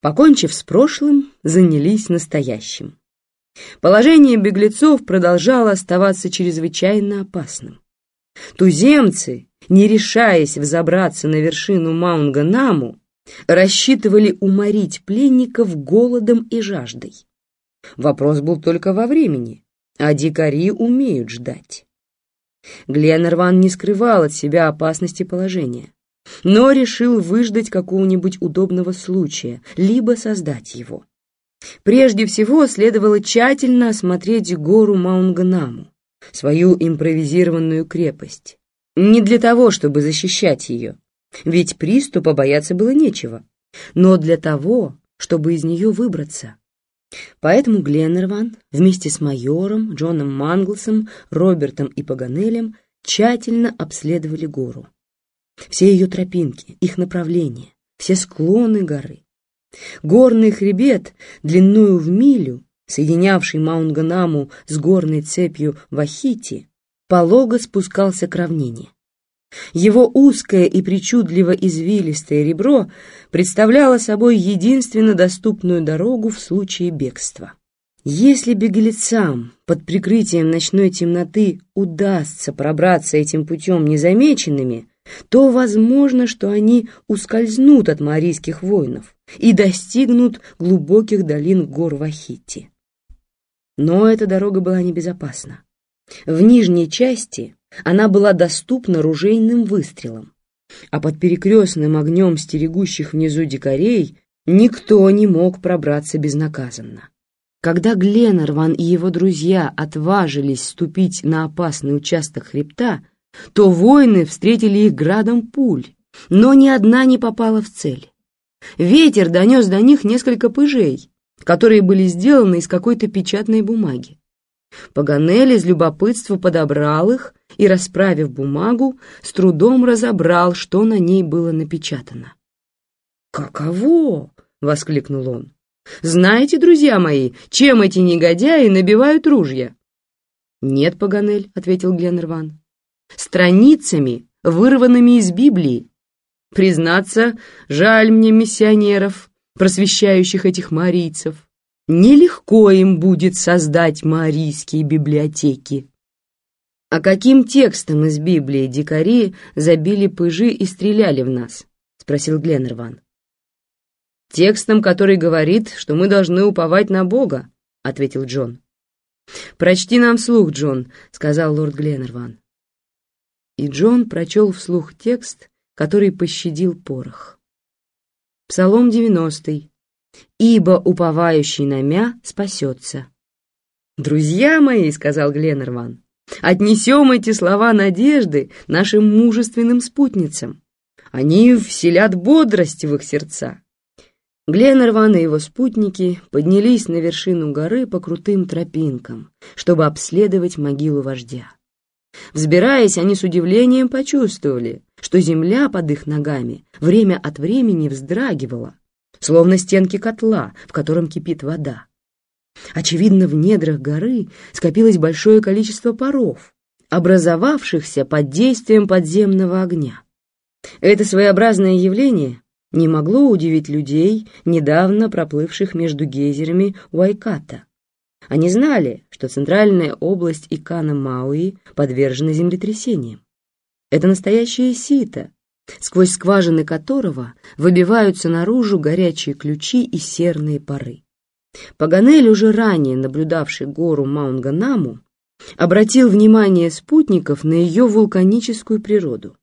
Покончив с прошлым, занялись настоящим. Положение беглецов продолжало оставаться чрезвычайно опасным. Туземцы, не решаясь взобраться на вершину Маунганаму, рассчитывали уморить пленников голодом и жаждой. Вопрос был только во времени, а дикари умеют ждать. Гленнерван не скрывал от себя опасности положения, но решил выждать какого-нибудь удобного случая, либо создать его. Прежде всего следовало тщательно осмотреть гору Маунганаму, свою импровизированную крепость. Не для того, чтобы защищать ее, ведь приступа бояться было нечего, но для того, чтобы из нее выбраться. Поэтому Гленнерван вместе с майором, Джоном Манглсом, Робертом и Паганелем тщательно обследовали гору. Все ее тропинки, их направления, все склоны горы. Горный хребет, длинную в милю, соединявший Маунганаму с горной цепью Вахити, полого спускался к равнине. Его узкое и причудливо извилистое ребро представляло собой единственно доступную дорогу в случае бегства. Если беглецам под прикрытием ночной темноты удастся пробраться этим путем незамеченными, то возможно, что они ускользнут от марийских воинов и достигнут глубоких долин гор Вахити. Но эта дорога была небезопасна. В нижней части она была доступна ружейным выстрелам, а под перекрестным огнем стерегущих внизу дикарей никто не мог пробраться безнаказанно. Когда Гленнерван и его друзья отважились ступить на опасный участок хребта, то воины встретили их градом пуль, но ни одна не попала в цель. Ветер донес до них несколько пыжей, которые были сделаны из какой-то печатной бумаги. Паганель из любопытства подобрал их и, расправив бумагу, с трудом разобрал, что на ней было напечатано. «Каково?» — воскликнул он. «Знаете, друзья мои, чем эти негодяи набивают ружья?» «Нет, Паганель», — ответил Гленнерван. «Страницами, вырванными из Библии. Признаться, жаль мне миссионеров, просвещающих этих марийцев. Нелегко им будет создать марийские библиотеки. А каким текстом из Библии дикари забили пыжи и стреляли в нас? Спросил Гленнерван. Текстом, который говорит, что мы должны уповать на Бога, ответил Джон. «Прочти нам вслух, Джон», — сказал лорд Гленнерван. И Джон прочел вслух текст, который пощадил порох. Псалом 90. «Ибо уповающий на мя спасется». «Друзья мои», — сказал Гленнерван, — «отнесем эти слова надежды нашим мужественным спутницам. Они вселят бодрость в их сердца». Гленнерван и его спутники поднялись на вершину горы по крутым тропинкам, чтобы обследовать могилу вождя. Взбираясь, они с удивлением почувствовали, что земля под их ногами время от времени вздрагивала, словно стенки котла, в котором кипит вода. Очевидно, в недрах горы скопилось большое количество паров, образовавшихся под действием подземного огня. Это своеобразное явление не могло удивить людей, недавно проплывших между гейзерами Уайката. Они знали, что центральная область Икана Мауи подвержена землетрясениям. Это настоящее сито, сквозь скважины которого выбиваются наружу горячие ключи и серные пары. Паганель, уже ранее наблюдавший гору Маунганаму, обратил внимание спутников на ее вулканическую природу.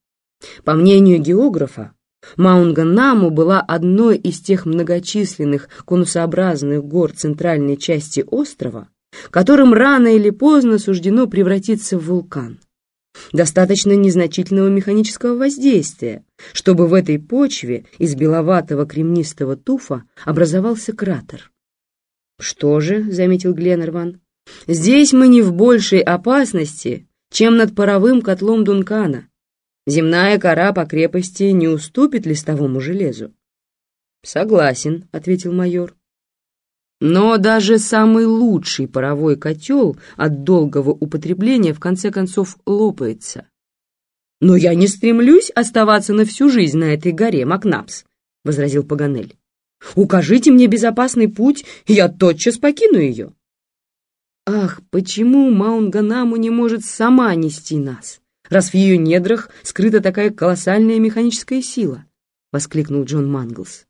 По мнению географа, Маунганаму была одной из тех многочисленных конусообразных гор центральной части острова, которым рано или поздно суждено превратиться в вулкан. Достаточно незначительного механического воздействия, чтобы в этой почве из беловатого кремнистого туфа образовался кратер. «Что же», — заметил Гленнерван, — «здесь мы не в большей опасности, чем над паровым котлом Дункана. Земная кора по крепости не уступит листовому железу». «Согласен», — ответил майор. Но даже самый лучший паровой котел от долгого употребления в конце концов лопается. «Но я не стремлюсь оставаться на всю жизнь на этой горе, Макнапс», — возразил Паганель. Укажите мне безопасный путь, я тотчас покину ее. Ах, почему Маунганаму не может сама нести нас, раз в ее недрах скрыта такая колоссальная механическая сила? Воскликнул Джон Манглс.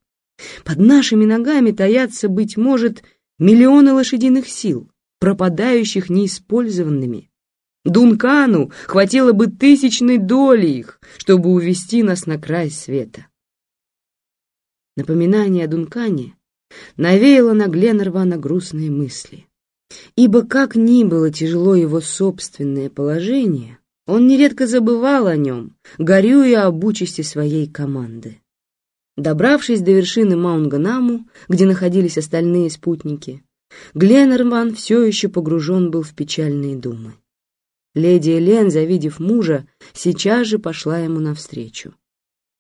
Под нашими ногами таятся, быть может, миллионы лошадиных сил, пропадающих неиспользованными. Дункану хватило бы тысячной доли их, чтобы увести нас на край света. Напоминание о Дункане навеяло на Гленнервана грустные мысли. Ибо как ни было тяжело его собственное положение, он нередко забывал о нем, горюя об участи своей команды. Добравшись до вершины Маунганаму, где находились остальные спутники, Гленнерван все еще погружен был в печальные думы. Леди Элен, завидев мужа, сейчас же пошла ему навстречу.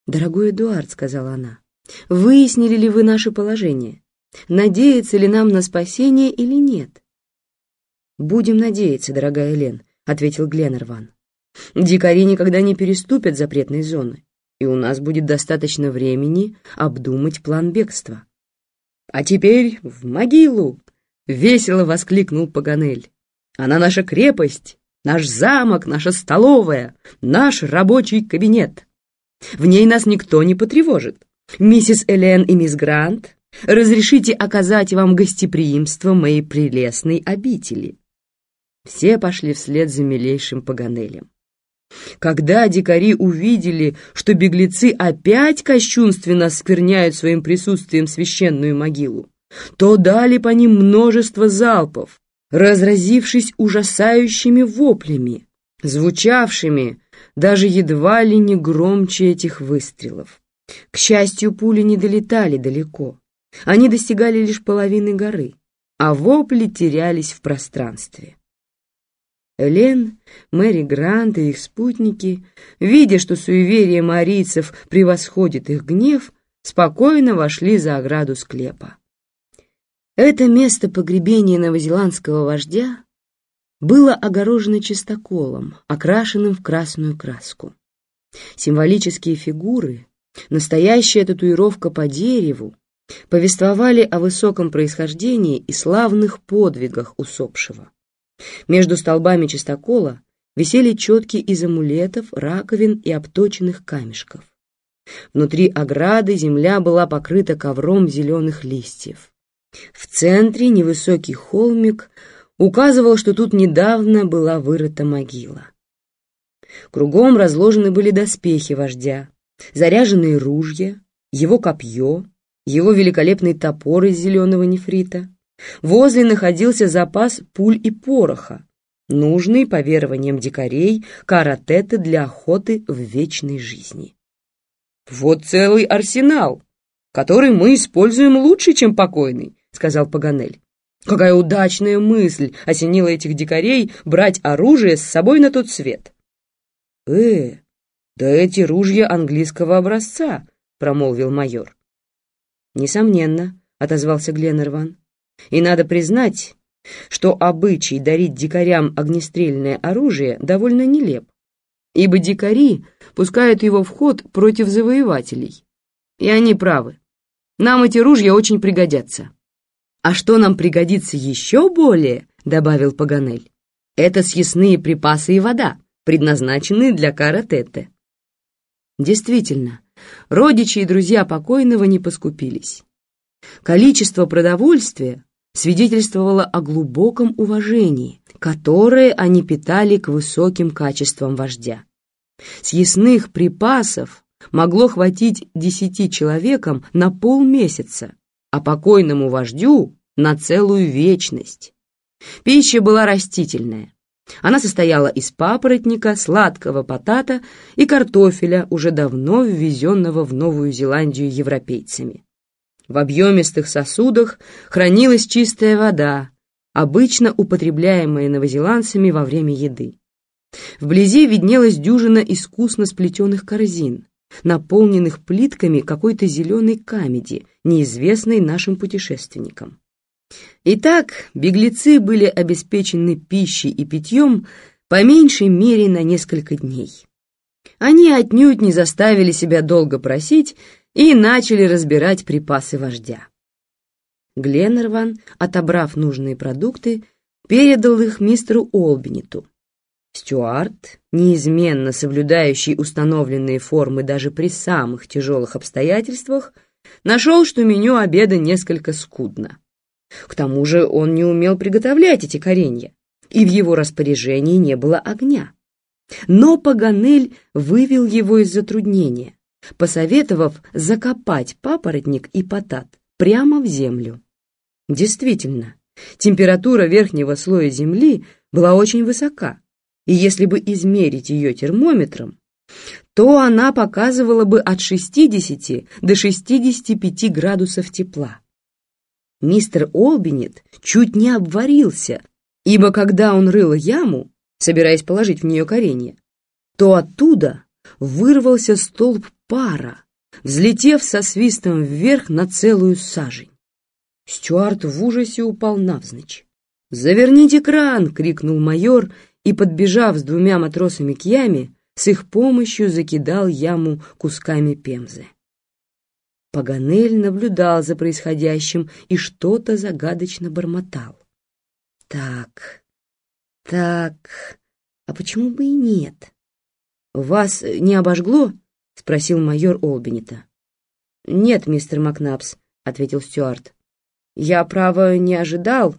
«Дорогой Эдуард», — сказала она, — «выяснили ли вы наше положение? Надеется ли нам на спасение или нет?» «Будем надеяться, дорогая Элен», — ответил Гленнерван. «Дикари никогда не переступят запретной зоны, и у нас будет достаточно времени обдумать план бегства». «А теперь в могилу!» — весело воскликнул Паганель. «Она наша крепость!» наш замок, наша столовая, наш рабочий кабинет. В ней нас никто не потревожит. Миссис Элен и мисс Грант, разрешите оказать вам гостеприимство моей прелестной обители». Все пошли вслед за милейшим Паганелем. Когда дикари увидели, что беглецы опять кощунственно скверняют своим присутствием священную могилу, то дали по ним множество залпов, разразившись ужасающими воплями, звучавшими даже едва ли не громче этих выстрелов. К счастью, пули не долетали далеко. Они достигали лишь половины горы, а вопли терялись в пространстве. Элен, Мэри Грант и их спутники, видя, что суеверие марийцев превосходит их гнев, спокойно вошли за ограду склепа. Это место погребения новозеландского вождя было огорожено чистоколом, окрашенным в красную краску. Символические фигуры, настоящая татуировка по дереву, повествовали о высоком происхождении и славных подвигах усопшего. Между столбами чистокола висели четки из амулетов, раковин и обточенных камешков. Внутри ограды земля была покрыта ковром зеленых листьев. В центре невысокий холмик указывал, что тут недавно была вырыта могила. Кругом разложены были доспехи вождя, заряженные ружья, его копье, его великолепный топор из зеленого нефрита. Возле находился запас пуль и пороха, нужный, по верованиям дикарей, каратеты для охоты в вечной жизни. «Вот целый арсенал, который мы используем лучше, чем покойный», — сказал Паганель. Какая удачная мысль осенила этих дикарей брать оружие с собой на тот свет. «Э, да эти ружья английского образца», — промолвил майор. «Несомненно», — отозвался Гленнерван. «И надо признать, что обычай дарить дикарям огнестрельное оружие довольно нелеп, ибо дикари пускают его в ход против завоевателей. И они правы. Нам эти ружья очень пригодятся». «А что нам пригодится еще более?» — добавил Паганель. «Это съестные припасы и вода, предназначенные для каратете». Действительно, родичи и друзья покойного не поскупились. Количество продовольствия свидетельствовало о глубоком уважении, которое они питали к высоким качествам вождя. Съестных припасов могло хватить десяти человекам на полмесяца, а покойному вождю на целую вечность. Пища была растительная. Она состояла из папоротника, сладкого потата и картофеля, уже давно ввезенного в Новую Зеландию европейцами. В объемистых сосудах хранилась чистая вода, обычно употребляемая новозеландцами во время еды. Вблизи виднелась дюжина искусно сплетенных корзин, наполненных плитками какой-то зеленой камеди, неизвестной нашим путешественникам. Итак, беглецы были обеспечены пищей и питьем по меньшей мере на несколько дней. Они отнюдь не заставили себя долго просить и начали разбирать припасы вождя. Гленнерван, отобрав нужные продукты, передал их мистеру Олбиниту. Стюарт, неизменно соблюдающий установленные формы даже при самых тяжелых обстоятельствах, нашел, что меню обеда несколько скудно. К тому же он не умел приготовлять эти коренья, и в его распоряжении не было огня. Но Паганель вывел его из затруднения, посоветовав закопать папоротник и потат прямо в землю. Действительно, температура верхнего слоя земли была очень высока, и если бы измерить ее термометром, то она показывала бы от 60 до 65 градусов тепла. Мистер Олбинет чуть не обварился, ибо когда он рыл яму, собираясь положить в нее коренья, то оттуда вырвался столб пара, взлетев со свистом вверх на целую сажень. Стюарт в ужасе упал навзничь. «Заверните кран!» — крикнул майор и, подбежав с двумя матросами к яме, с их помощью закидал яму кусками пемзы. Паганель наблюдал за происходящим и что-то загадочно бормотал. «Так, так, а почему бы и нет?» «Вас не обожгло?» — спросил майор Олбинета. «Нет, мистер Макнапс», — ответил Стюарт. «Я, право, не ожидал».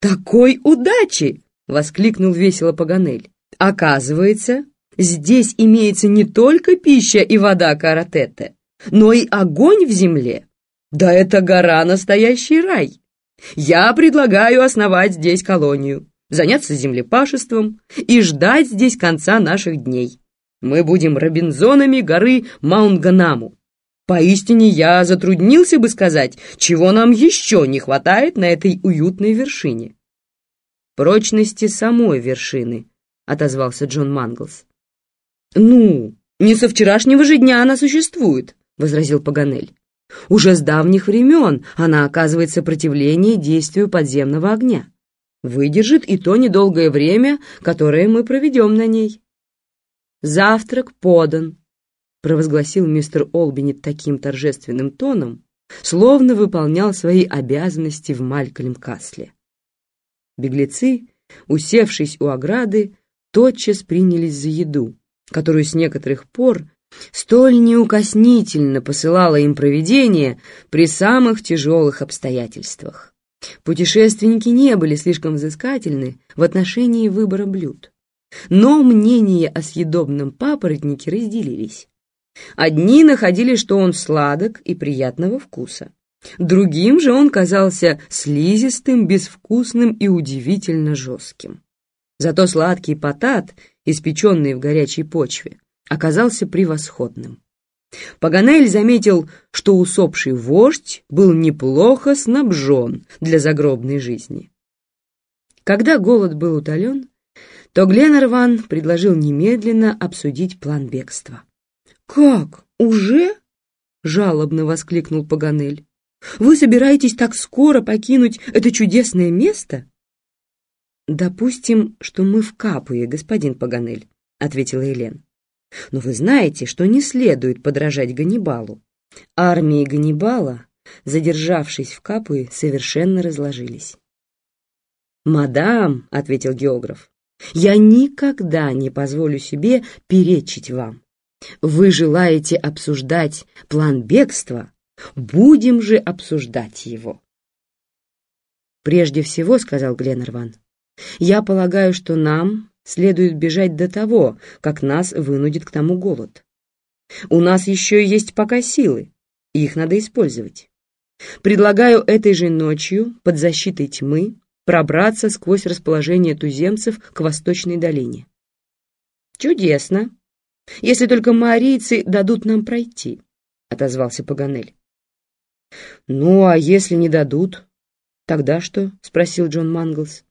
«Такой удачи!» — воскликнул весело Паганель. «Оказывается, здесь имеется не только пища и вода каратете, но и огонь в земле. Да это гора настоящий рай. Я предлагаю основать здесь колонию, заняться землепашеством и ждать здесь конца наших дней. Мы будем робинзонами горы Маунганаму. Поистине я затруднился бы сказать, чего нам еще не хватает на этой уютной вершине. Прочности самой вершины, отозвался Джон Манглс. Ну, не со вчерашнего же дня она существует, возразил Паганель. Уже с давних времен она оказывает сопротивление действию подземного огня. Выдержит и то недолгое время, которое мы проведем на ней. «Завтрак подан», — провозгласил мистер Олбинет таким торжественным тоном, словно выполнял свои обязанности в Малькольм-Касле. Беглецы, усевшись у ограды, тотчас принялись за еду, которую с некоторых пор столь неукоснительно посылало им провидение при самых тяжелых обстоятельствах. Путешественники не были слишком взыскательны в отношении выбора блюд. Но мнения о съедобном папоротнике разделились. Одни находили, что он сладок и приятного вкуса. Другим же он казался слизистым, безвкусным и удивительно жестким. Зато сладкий потат, испеченный в горячей почве, оказался превосходным. Паганель заметил, что усопший вождь был неплохо снабжен для загробной жизни. Когда голод был утолен, то Гленнерван предложил немедленно обсудить план бегства. «Как? Уже?» — жалобно воскликнул Паганель. «Вы собираетесь так скоро покинуть это чудесное место?» «Допустим, что мы в Капуе, господин Паганель», — ответила Елен. «Но вы знаете, что не следует подражать Ганнибалу. Армии Ганнибала, задержавшись в Капуе, совершенно разложились». «Мадам», — ответил географ, я никогда не позволю себе перечить вам. Вы желаете обсуждать план бегства? Будем же обсуждать его. Прежде всего, сказал Гленнерван, я полагаю, что нам следует бежать до того, как нас вынудит к тому голод. У нас еще есть пока силы, и их надо использовать. Предлагаю этой же ночью под защитой тьмы пробраться сквозь расположение туземцев к восточной долине. «Чудесно! Если только маорийцы дадут нам пройти», — отозвался Паганель. «Ну, а если не дадут, тогда что?» — спросил Джон Манглс.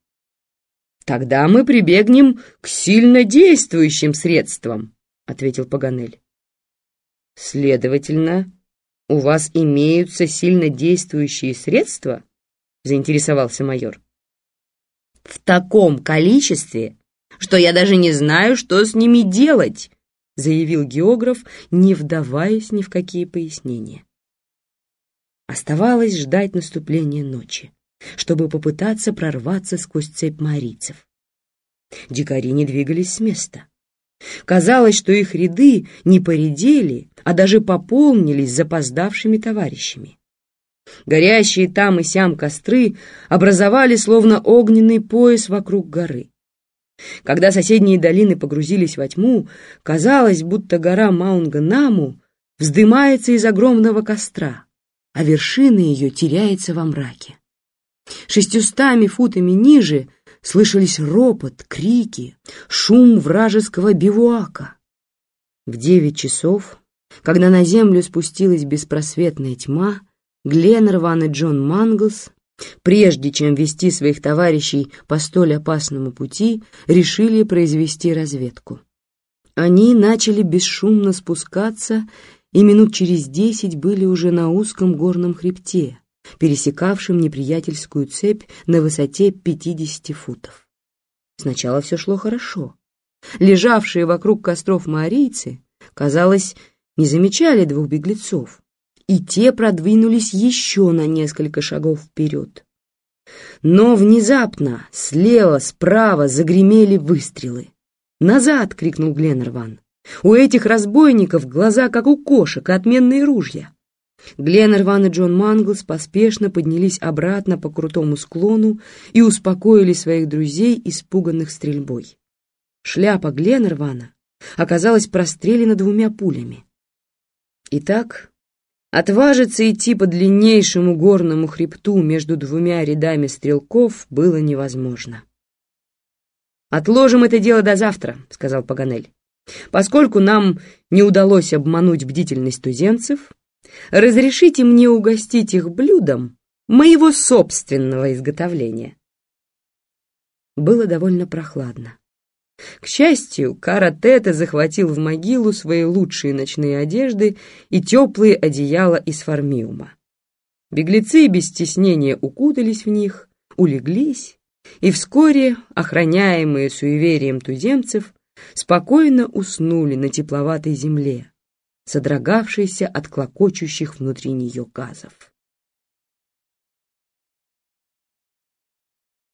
«Тогда мы прибегнем к сильно действующим средствам», — ответил Паганель. «Следовательно, у вас имеются сильно действующие средства?» — заинтересовался майор в таком количестве, что я даже не знаю, что с ними делать», заявил географ, не вдаваясь ни в какие пояснения. Оставалось ждать наступления ночи, чтобы попытаться прорваться сквозь цепь марийцев. Дикари не двигались с места. Казалось, что их ряды не поредели, а даже пополнились запоздавшими товарищами. Горящие там и сям костры образовали словно огненный пояс вокруг горы. Когда соседние долины погрузились во тьму, казалось, будто гора Маунганаму вздымается из огромного костра, а вершина ее теряется во мраке. Шестьюстами футами ниже слышались ропот, крики, шум вражеского бивуака. В девять часов, когда на землю спустилась беспросветная тьма, Гленнерван и Джон Манглс, прежде чем вести своих товарищей по столь опасному пути, решили произвести разведку. Они начали бесшумно спускаться и минут через десять были уже на узком горном хребте, пересекавшем неприятельскую цепь на высоте 50 футов. Сначала все шло хорошо. Лежавшие вокруг костров маорийцы, казалось, не замечали двух беглецов, и те продвинулись еще на несколько шагов вперед. Но внезапно слева, справа загремели выстрелы. «Назад!» — крикнул Гленнерван. «У этих разбойников глаза, как у кошек, отменные ружья!» Гленнерван и Джон Манглс поспешно поднялись обратно по крутому склону и успокоили своих друзей, испуганных стрельбой. Шляпа Гленнервана оказалась прострелена двумя пулями. Итак, Отважиться идти по длиннейшему горному хребту между двумя рядами стрелков было невозможно. «Отложим это дело до завтра», — сказал Паганель. «Поскольку нам не удалось обмануть бдительность туземцев, разрешите мне угостить их блюдом моего собственного изготовления». Было довольно прохладно. К счастью, Каратета захватил в могилу свои лучшие ночные одежды и теплые одеяла из формиума. Беглецы без стеснения укутались в них, улеглись, и вскоре, охраняемые суеверием туземцев, спокойно уснули на тепловатой земле, содрогавшейся от клокочущих внутри нее газов.